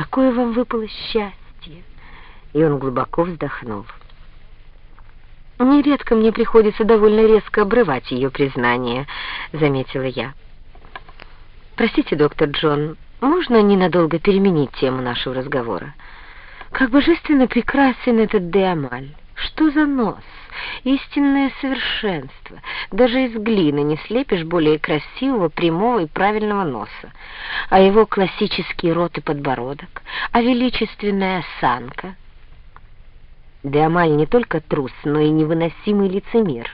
какое вам выпало счастье!» И он глубоко вздохнул. «Нередко мне приходится довольно резко обрывать ее признание», — заметила я. «Простите, доктор Джон, можно ненадолго переменить тему нашего разговора? Как божественно прекрасен этот Деамаль! Что за нос? Истинное совершенство. Даже из глины не слепишь более красивого, прямого и правильного носа. А его классический рот и подбородок, а величественная осанка. Деамаль не только трус, но и невыносимый лицемер.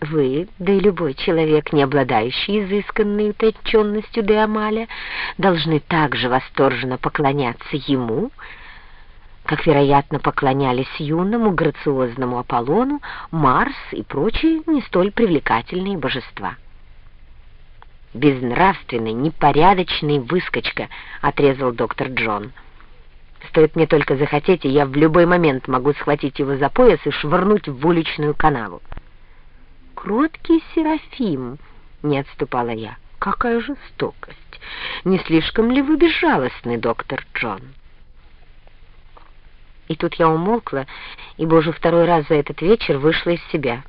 Вы, да и любой человек, не обладающий изысканной утонченностью Деамаля, должны также восторженно поклоняться ему, как, вероятно, поклонялись юному грациозному Аполлону, Марс и прочие не столь привлекательные божества. «Безнравственный, непорядочный выскочка», — отрезал доктор Джон. «Стоит мне только захотеть, и я в любой момент могу схватить его за пояс и швырнуть в уличную канаву». «Кроткий Серафим», — не отступала я. «Какая жестокость! Не слишком ли вы безжалостный, доктор Джон?» И тут я умолкла, ибо уже второй раз за этот вечер вышла из себя.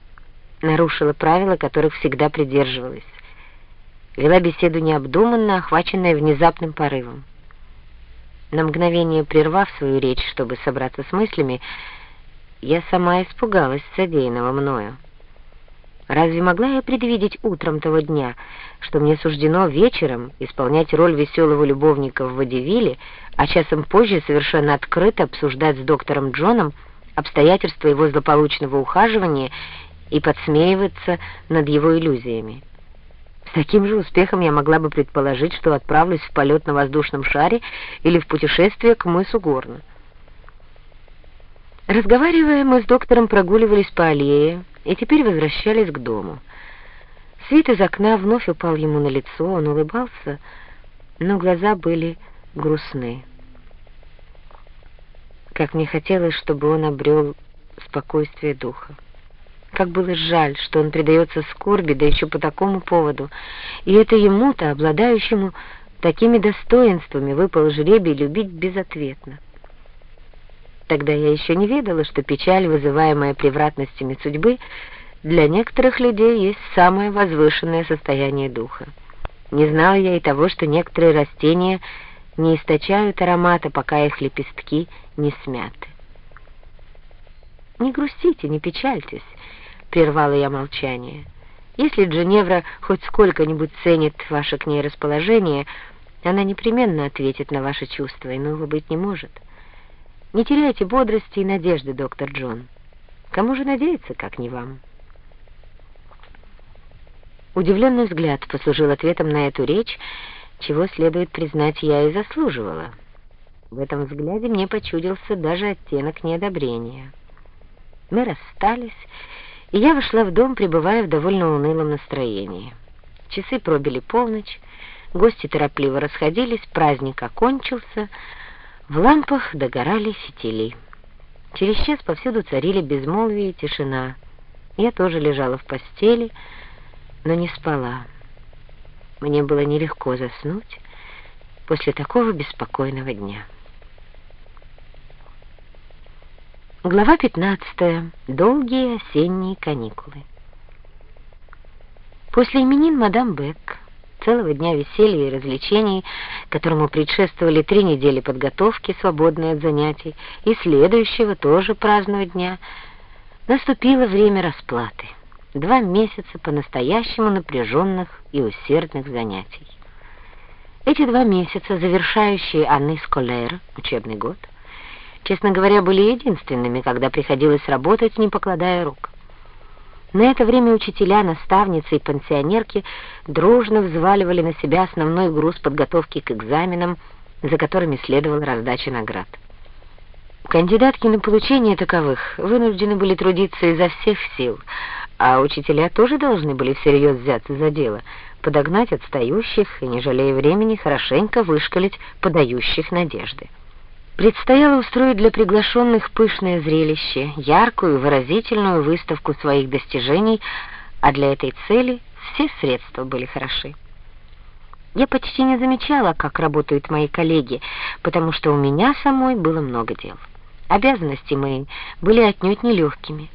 Нарушила правила, которых всегда придерживалась. Вела беседу необдуманно, охваченная внезапным порывом. На мгновение прервав свою речь, чтобы собраться с мыслями, я сама испугалась содеянного мною. Разве могла я предвидеть утром того дня, что мне суждено вечером исполнять роль веселого любовника в водевиле, а часом позже совершенно открыто обсуждать с доктором Джоном обстоятельства его злополучного ухаживания и подсмеиваться над его иллюзиями? С таким же успехом я могла бы предположить, что отправлюсь в полет на воздушном шаре или в путешествие к мысу Горна. Разговаривая, мы с доктором прогуливались по аллее, и теперь возвращались к дому. Свет из окна вновь упал ему на лицо, он улыбался, но глаза были грустны. Как мне хотелось, чтобы он обрел спокойствие духа. Как было жаль, что он предается скорби, да еще по такому поводу. И это ему-то, обладающему такими достоинствами, выпал жребий любить безответно. Тогда я еще не ведала, что печаль, вызываемая превратностями судьбы, для некоторых людей есть самое возвышенное состояние духа. Не знала я и того, что некоторые растения не источают аромата, пока их лепестки не смяты. «Не грустите, не печальтесь», — прервала я молчание. «Если Дженевра хоть сколько-нибудь ценит ваше к ней расположение, она непременно ответит на ваши чувства, иного быть не может». Не теряйте бодрости и надежды, доктор Джон. Кому же надеяться, как не вам? Удивленный взгляд послужил ответом на эту речь, чего, следует признать, я и заслуживала. В этом взгляде мне почудился даже оттенок неодобрения. Мы расстались, и я вошла в дом, пребывая в довольно унылом настроении. Часы пробили полночь, гости торопливо расходились, праздник окончился — в лампах догорали фитили. Через час повсюду царили безмолвие и тишина. Я тоже лежала в постели, но не спала. Мне было нелегко заснуть после такого беспокойного дня. Глава 15. Долгие осенние каникулы. После именин мадам Бек целого дня веселья и развлечений, которому предшествовали три недели подготовки, свободные от занятий, и следующего тоже праздного дня, наступило время расплаты. Два месяца по-настоящему напряженных и усердных занятий. Эти два месяца, завершающие Анны Сколер, учебный год, честно говоря, были единственными, когда приходилось работать, не покладая рук. На это время учителя, наставницы и пансионерки дружно взваливали на себя основной груз подготовки к экзаменам, за которыми следовала раздача наград. Кандидатки на получение таковых вынуждены были трудиться изо всех сил, а учителя тоже должны были всерьез взяться за дело, подогнать отстающих и, не жалея времени, хорошенько вышкалить подающих надежды. Предстояло устроить для приглашенных пышное зрелище, яркую, выразительную выставку своих достижений, а для этой цели все средства были хороши. Я почти не замечала, как работают мои коллеги, потому что у меня самой было много дел. Обязанности мои были отнюдь нелегкими.